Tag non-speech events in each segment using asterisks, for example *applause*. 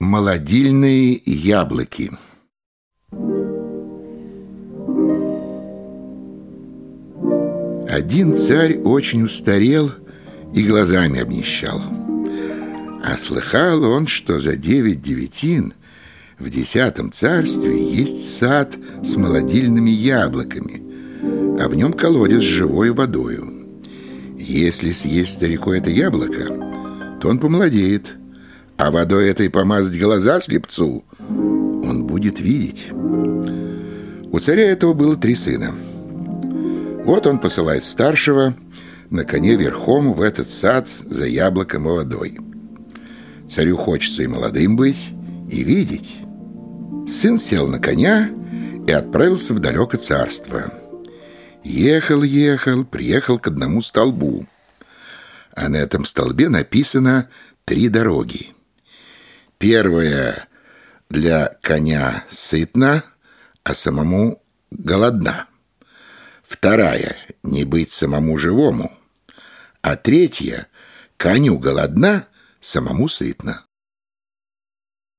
Молодильные яблоки Один царь очень устарел и глазами обнищал. А слыхал он, что за девять девятин в десятом царстве есть сад с молодильными яблоками, а в нем колодец с живой водою. Если съесть старику это яблоко, то он помолодеет, а водой этой помазать глаза слепцу, он будет видеть. У царя этого было три сына. Вот он посылает старшего на коне верхом в этот сад за яблоком и водой. Царю хочется и молодым быть, и видеть. Сын сел на коня и отправился в далекое царство. Ехал, ехал, приехал к одному столбу. А на этом столбе написано три дороги. Первая для коня сытна, а самому голодна. Вторая — не быть самому живому. А третья — коню голодна, самому сытно.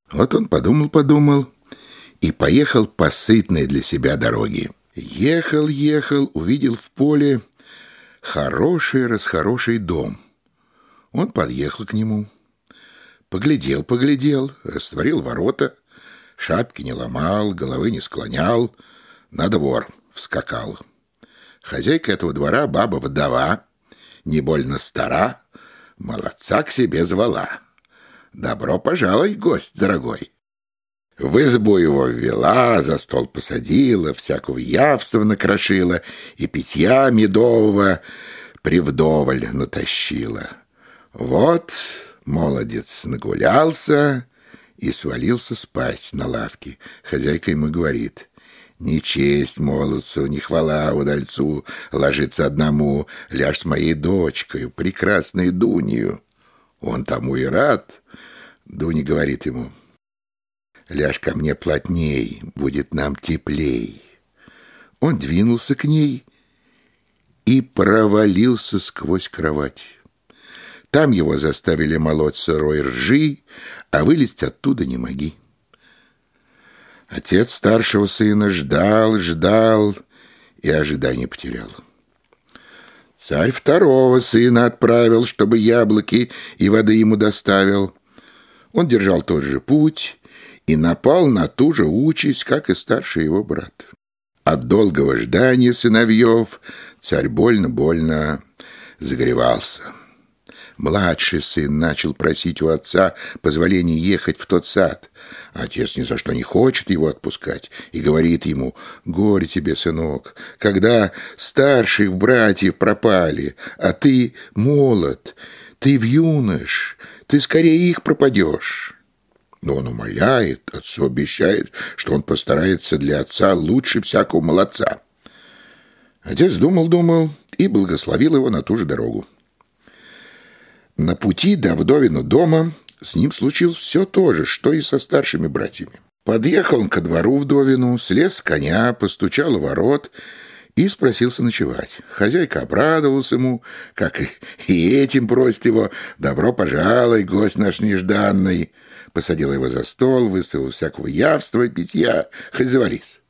Вот он подумал-подумал и поехал по сытной для себя дороге. Ехал, ехал, увидел в поле хороший-расхороший дом. Он подъехал к нему. Поглядел, поглядел, растворил ворота, шапки не ломал, головы не склонял, на двор вскакал. Хозяйка этого двора, баба-вдова, не больно стара, молодца к себе звала. «Добро пожаловать, гость дорогой!» В избу его ввела, за стол посадила, всякого явства накрошила и питья медового привдоволь натащила. Вот Молодец нагулялся и свалился спать на лавке. Хозяйка ему говорит, «Не честь молодцу, не хвала удальцу, ложиться одному, ляжь с моей дочкой, прекрасной Дунью». Он тому и рад. Дуня говорит ему, «Ляжь ко мне плотней, будет нам теплей». Он двинулся к ней и провалился сквозь кровать. Там его заставили молоть сырой ржи, а вылезть оттуда не моги. Отец старшего сына ждал, ждал и ожидание потерял. Царь второго сына отправил, чтобы яблоки и воды ему доставил. Он держал тот же путь и напал на ту же участь, как и старший его брат. От долгого ждания сыновьев царь больно-больно загревался. Младший сын начал просить у отца позволения ехать в тот сад. Отец ни за что не хочет его отпускать и говорит ему, «Горе тебе, сынок, когда старших братьев пропали, а ты молод, ты в юнош, ты скорее их пропадешь». Но он умоляет, отцу обещает, что он постарается для отца лучше всякого молодца. Отец думал-думал и благословил его на ту же дорогу. На пути до вдовину дома с ним случилось все то же, что и со старшими братьями. Подъехал он ко двору вдовину, слез с коня, постучал у ворот и спросился ночевать. Хозяйка обрадовалась ему, как и этим просит его «Добро пожалуй, гость наш нежданный!» Посадила его за стол, выставила всякого явства и питья, хоть завались.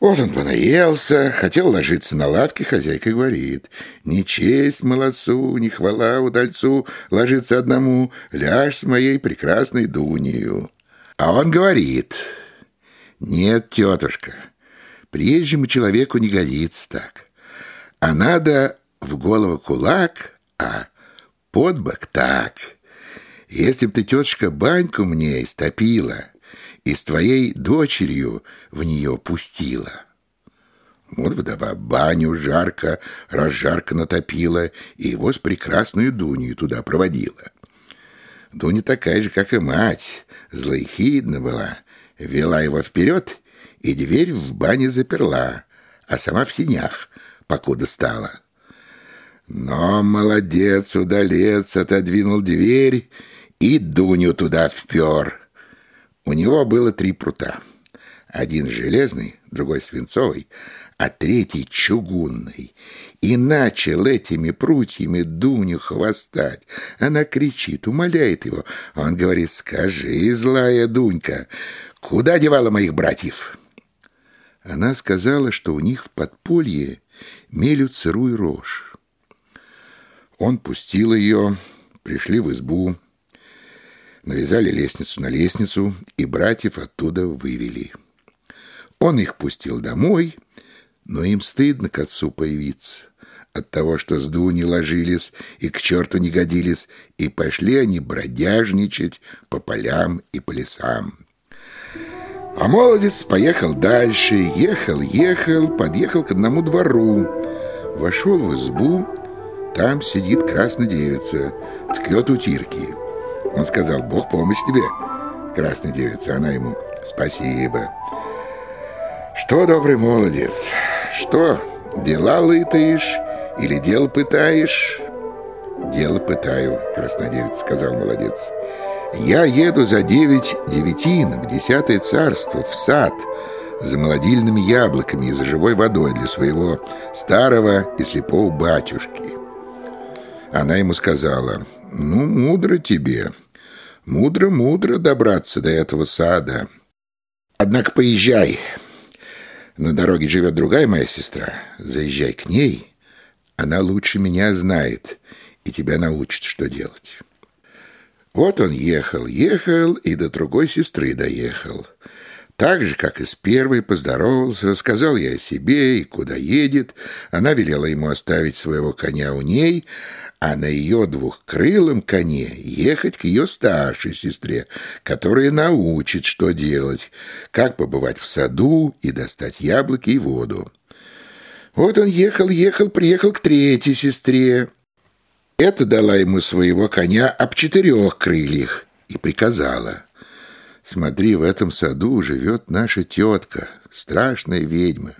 Вот он понаелся, хотел ложиться на лавке, хозяйка говорит, «Не честь молодцу, не хвала удальцу, ложиться одному, ляжь с моей прекрасной Дунею». А он говорит, «Нет, тетушка, приезжему человеку не годится так, а надо в голову кулак, а под бок так. Если б ты, тетушка, баньку мне истопила, и с твоей дочерью в нее пустила. Вот вдова баню жарко, разжарко натопила, и его с прекрасной Дуней туда проводила. Дуня такая же, как и мать, злоехидна была, вела его вперед и дверь в бане заперла, а сама в синях, покуда стала. Но молодец, удалец, отодвинул дверь и Дуню туда впер. У него было три прута. Один железный, другой свинцовый, а третий чугунный. И начал этими прутьями Дуню хвостать. Она кричит, умоляет его. Он говорит, скажи, злая Дунька, куда девала моих братьев? Она сказала, что у них в подполье мелют сырую рожь. Он пустил ее, пришли в избу, навязали лестницу на лестницу и братьев оттуда вывели. Он их пустил домой, но им стыдно к отцу появиться от того, что с Дуни ложились и к черту не годились, и пошли они бродяжничать по полям и по лесам. А молодец поехал дальше, ехал, ехал, подъехал к одному двору, вошел в избу, там сидит красная девица, ткет утирки. Он сказал, Бог помощь тебе, красная девица, она ему, спасибо. Что, добрый молодец, что, дела лытаешь или дело пытаешь? Дело пытаю, краснодевец сказал молодец. Я еду за девять девятин в десятое царство, в сад, за молодильными яблоками и за живой водой для своего старого и слепого батюшки. Она ему сказала, ну, мудро тебе, мудро-мудро добраться до этого сада. Однако поезжай, на дороге живет другая моя сестра. Заезжай к ней. Она лучше меня знает и тебя научит, что делать. Вот он ехал, ехал и до другой сестры доехал. Так же, как и с первой, поздоровался, рассказал я о себе и куда едет. Она велела ему оставить своего коня у ней, а на ее двухкрылом коне ехать к ее старшей сестре, которая научит, что делать, как побывать в саду и достать яблоки и воду. Вот он ехал, ехал, приехал к третьей сестре. Это дала ему своего коня об четырех крыльях и приказала. «Смотри, в этом саду живет наша тетка, страшная ведьма.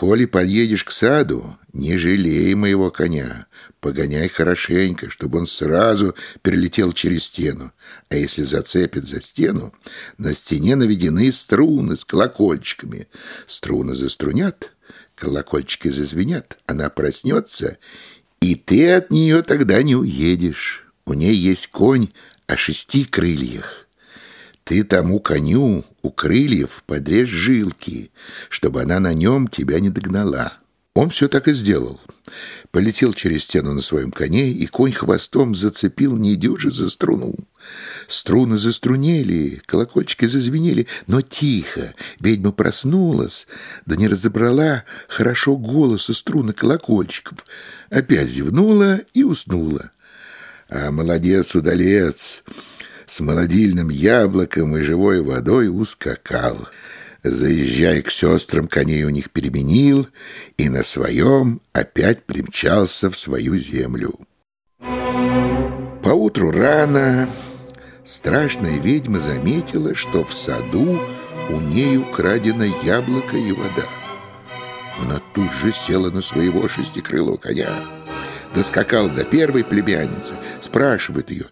Коли подъедешь к саду, не жалей моего коня, погоняй хорошенько, чтобы он сразу перелетел через стену. А если зацепит за стену, на стене наведены струны с колокольчиками. Струны заструнят, колокольчики зазвенят, она проснется, и ты от нее тогда не уедешь. У ней есть конь о шести крыльях. Ты тому коню у крыльев подрежь жилки, чтобы она на нем тебя не догнала. Он все так и сделал. Полетел через стену на своем коне, и конь хвостом зацепил недюже за струну. Струны заструнели, колокольчики зазвенели, но тихо. Ведьма проснулась, да не разобрала хорошо голоса струны колокольчиков. Опять зевнула и уснула. А молодец-удалец с молодильным яблоком и живой водой ускакал. Заезжая к сестрам, коней у них переменил и на своем опять примчался в свою землю. Поутру рано страшная ведьма заметила, что в саду у ней украдено яблоко и вода. Она тут же села на своего шестикрылого коня доскакал до первой племянницы, спрашивает ее,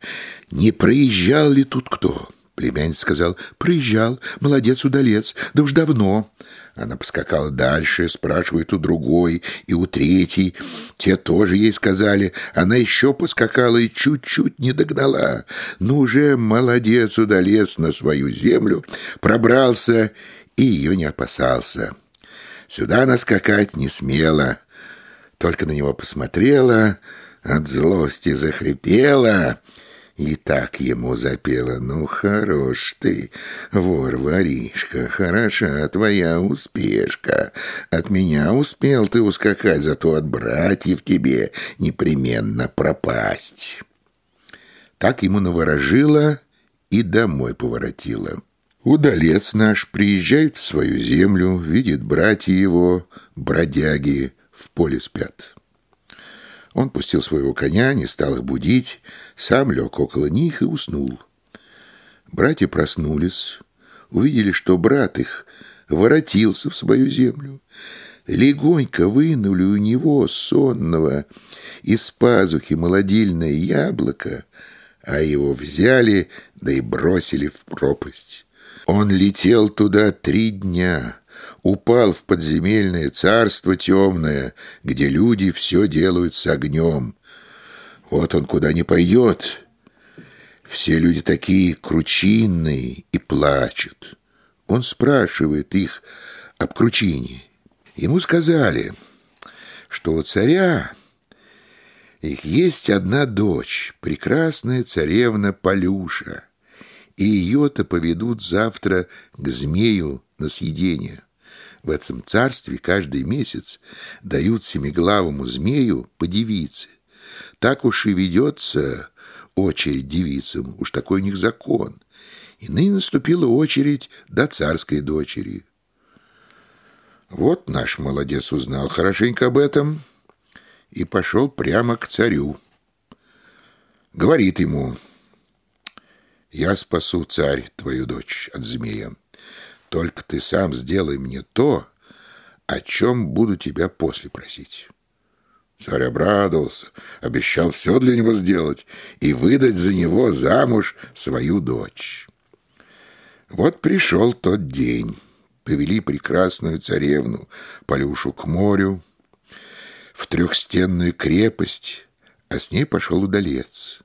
не проезжал ли тут кто? Племянница сказал, проезжал, молодец удалец, да уж давно. Она поскакала дальше, спрашивает у другой и у третьей. Те тоже ей сказали. Она еще поскакала и чуть-чуть не догнала. Ну уже молодец удалец на свою землю, пробрался и ее не опасался. Сюда она скакать не смела только на него посмотрела, от злости захрипела и так ему запела. «Ну, хорош ты, вор-воришка, хороша твоя успешка. От меня успел ты ускакать, зато от братьев тебе непременно пропасть». Так ему наворожила и домой поворотила. Удалец наш приезжает в свою землю, видит братья его, бродяги, в поле спят. Он пустил своего коня, не стал их будить, сам лег около них и уснул. Братья проснулись, увидели, что брат их воротился в свою землю. Легонько вынули у него сонного из пазухи молодильное яблоко, а его взяли, да и бросили в пропасть. Он летел туда три дня — упал в подземельное царство темное, где люди все делают с огнем. Вот он куда не пойдет. Все люди такие кручинные и плачут. Он спрашивает их об кручине. Ему сказали, что у царя их есть одна дочь, прекрасная царевна Полюша, и ее-то поведут завтра к змею на съедение. В этом царстве каждый месяц дают семиглавому змею по девице. Так уж и ведется очередь девицам, уж такой у них закон. И ныне наступила очередь до царской дочери. Вот наш молодец узнал хорошенько об этом — и пошел прямо к царю. Говорит ему, «Я спасу, царь, твою дочь от змея. Только ты сам сделай мне то, о чем буду тебя после просить». Царь обрадовался, обещал все для него сделать и выдать за него замуж свою дочь. Вот пришел тот день. Повели прекрасную царевну Полюшу к морю, в трехстенную крепость, а с ней пошел удалец.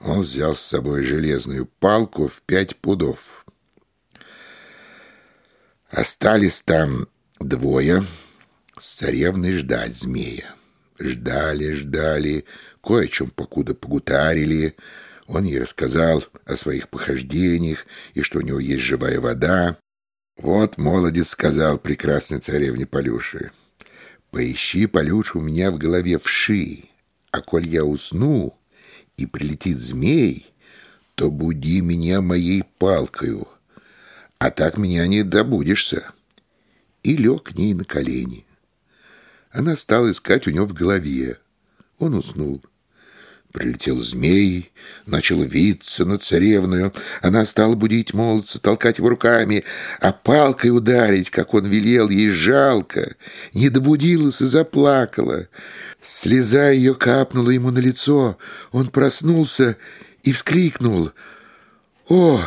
Он взял с собой железную палку в пять пудов. Остались там двое с царевной ждать змея. Ждали, ждали, кое о чем покуда погутарили. Он ей рассказал о своих похождениях и что у него есть живая вода. Вот молодец сказал прекрасной царевне Полюши. Поищи, Полюш, у меня в голове вши, а коль я усну и прилетит змей, то буди меня моей палкою, а так меня не добудешься. И лег к ней на колени. Она стала искать у него в голове. Он уснул. Прилетел змей, начал виться над царевную. Она стала будить молодца, толкать его руками, а палкой ударить, как он велел, ей жалко. Не добудилась и заплакала. Слеза ее капнула ему на лицо. Он проснулся и вскрикнул. «О,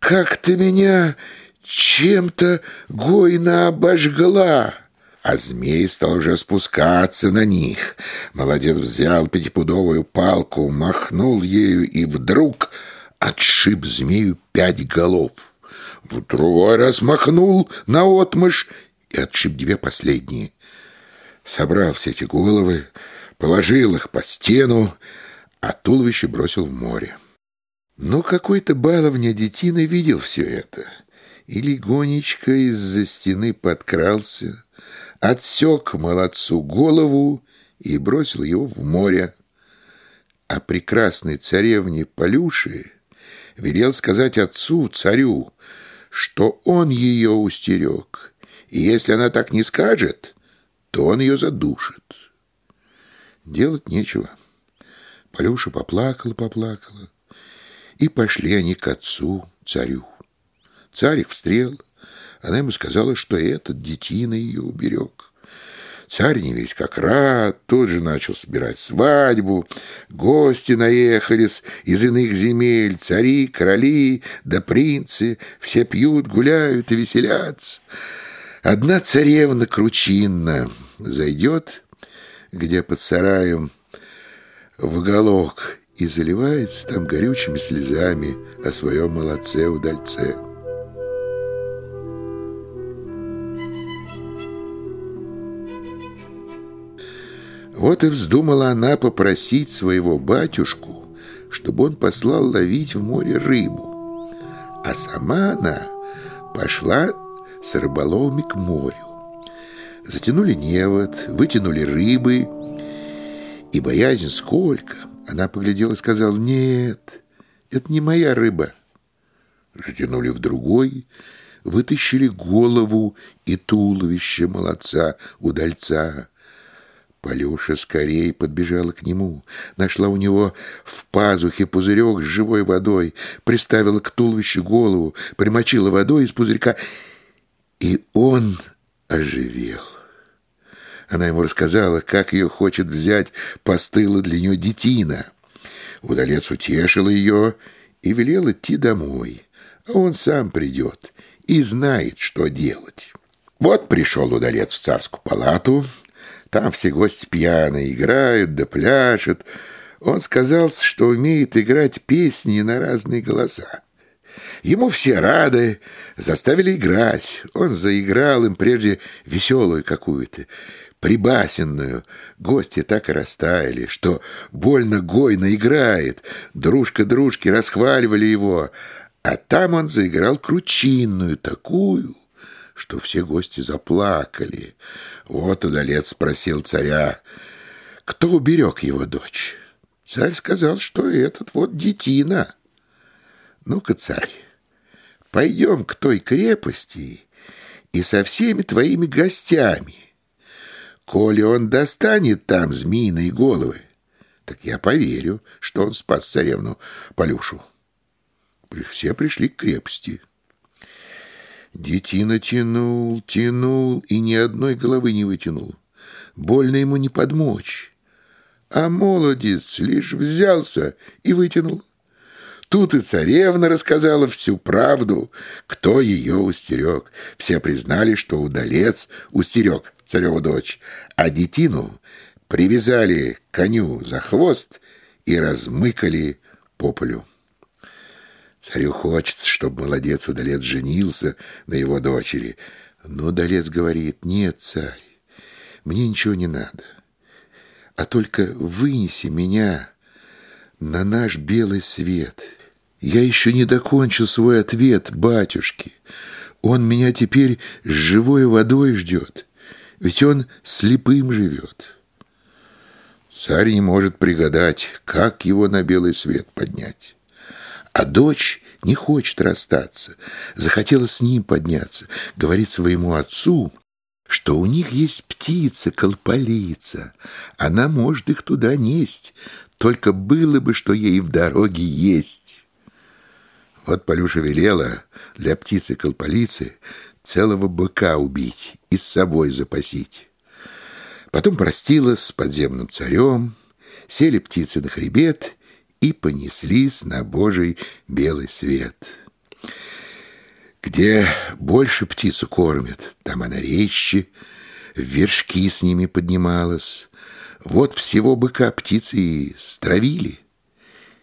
как ты меня чем-то гойно обожгла!» а змей стал уже спускаться на них. Молодец взял пятипудовую палку, махнул ею и вдруг отшиб змею пять голов. В другой раз махнул на отмышь и отшиб две последние. Собрал все эти головы, положил их под стену, а туловище бросил в море. Но какой-то баловня детина видел все это — и легонечко из-за стены подкрался, отсек молодцу голову и бросил его в море. А прекрасной царевне Полюши велел сказать отцу, царю, что он ее устерег, и если она так не скажет, то он ее задушит. Делать нечего. Полюша поплакала-поплакала, и пошли они к отцу, царю. Царь их встрел. Она ему сказала, что этот детина ее уберег. Царь не весь как рад, тут же начал собирать свадьбу. Гости наехались из иных земель, цари, короли да принцы. Все пьют, гуляют и веселятся. Одна царевна Кручинна зайдет, где под сараем в уголок, и заливается там горючими слезами о своем молодце-удальце. Вот и вздумала она попросить своего батюшку, чтобы он послал ловить в море рыбу. А сама она пошла с рыболовами к морю. Затянули невод, вытянули рыбы, и боязнь сколько. Она поглядела и сказала, нет, это не моя рыба. Затянули в другой, вытащили голову и туловище молодца-удальца. Полюша скорее подбежала к нему, нашла у него в пазухе пузырек с живой водой, приставила к туловищу голову, примочила водой из пузырька, и он оживел. Она ему рассказала, как ее хочет взять постыла для нее детина. Удалец утешил ее и велел идти домой, а он сам придет и знает, что делать. Вот пришел удалец в царскую палату, там все гости пьяные играют да пляшут. Он сказал, что умеет играть песни на разные голоса. Ему все рады, заставили играть. Он заиграл им прежде веселую какую-то, прибасенную. Гости так и растаяли, что больно гойно играет. Дружка дружки расхваливали его. А там он заиграл кручинную такую, что все гости заплакали. Вот удалец спросил царя, кто уберег его дочь. Царь сказал, что этот вот детина. Ну-ка, царь, пойдем к той крепости и со всеми твоими гостями. Коли он достанет там змеиные головы, так я поверю, что он спас царевну Полюшу. Все пришли к крепости. Детина тянул, тянул и ни одной головы не вытянул. Больно ему не подмочь. А молодец лишь взялся и вытянул. Тут и царевна рассказала всю правду, кто ее устерег. Все признали, что удалец устерег цареву дочь, а детину привязали к коню за хвост и размыкали по полю. Царю хочется, чтобы молодец удалец женился на его дочери. Но удалец говорит, нет, царь, мне ничего не надо, а только вынеси меня на наш белый свет. Я еще не докончил свой ответ батюшке. Он меня теперь с живой водой ждет, ведь он слепым живет. Царь не может пригадать, как его на белый свет поднять. А дочь не хочет расстаться, захотела с ним подняться, говорит своему отцу, что у них есть птица, колполица. Она может их туда несть, только было бы, что ей в дороге есть. Вот Полюша велела для птицы-колполицы целого быка убить и с собой запасить. Потом простилась с подземным царем, сели птицы на хребет и понеслись на Божий белый свет. Где больше птицу кормят, там она резче, в вершки с ними поднималась. Вот всего быка птицы и стравили.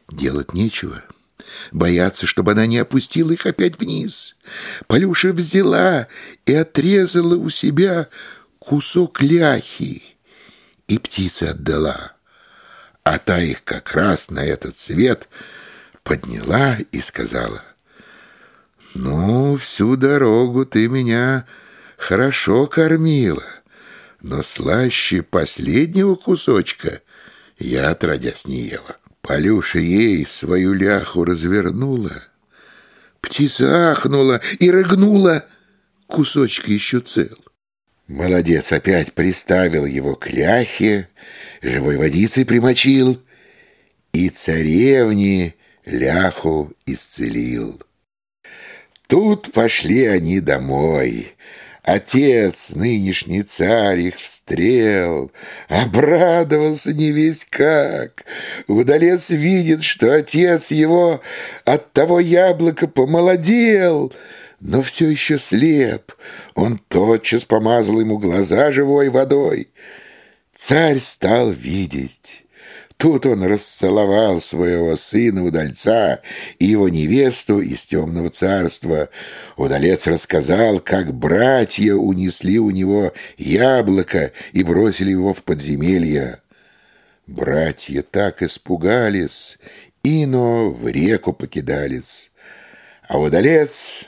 Делать нечего. Боятся, чтобы она не опустила их опять вниз. Полюша взяла и отрезала у себя кусок ляхи, и птица отдала а та их как раз на этот свет подняла и сказала, «Ну, всю дорогу ты меня хорошо кормила, но слаще последнего кусочка я, отродясь, не ела». Полюша ей свою ляху развернула, птица ахнула и рыгнула, кусочек еще цел. Молодец опять приставил его к ляхе, живой водицей примочил и царевне ляху исцелил. Тут пошли они домой. Отец, нынешний царь, их встрел, обрадовался не весь как. Удалец видит, что отец его от того яблока помолодел — но все еще слеп. Он тотчас помазал ему глаза живой водой. Царь стал видеть. Тут он расцеловал своего сына-удальца и его невесту из темного царства. Удалец рассказал, как братья унесли у него яблоко и бросили его в подземелье. Братья так испугались, ино в реку покидались. А удалец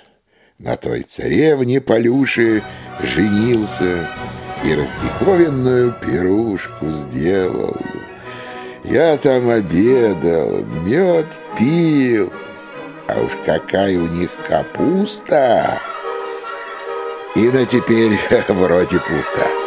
на той царевне Полюши женился и раздиковинную пирушку сделал. Я там обедал, мед пил, а уж какая у них капуста! И на теперь *laughs* вроде пусто.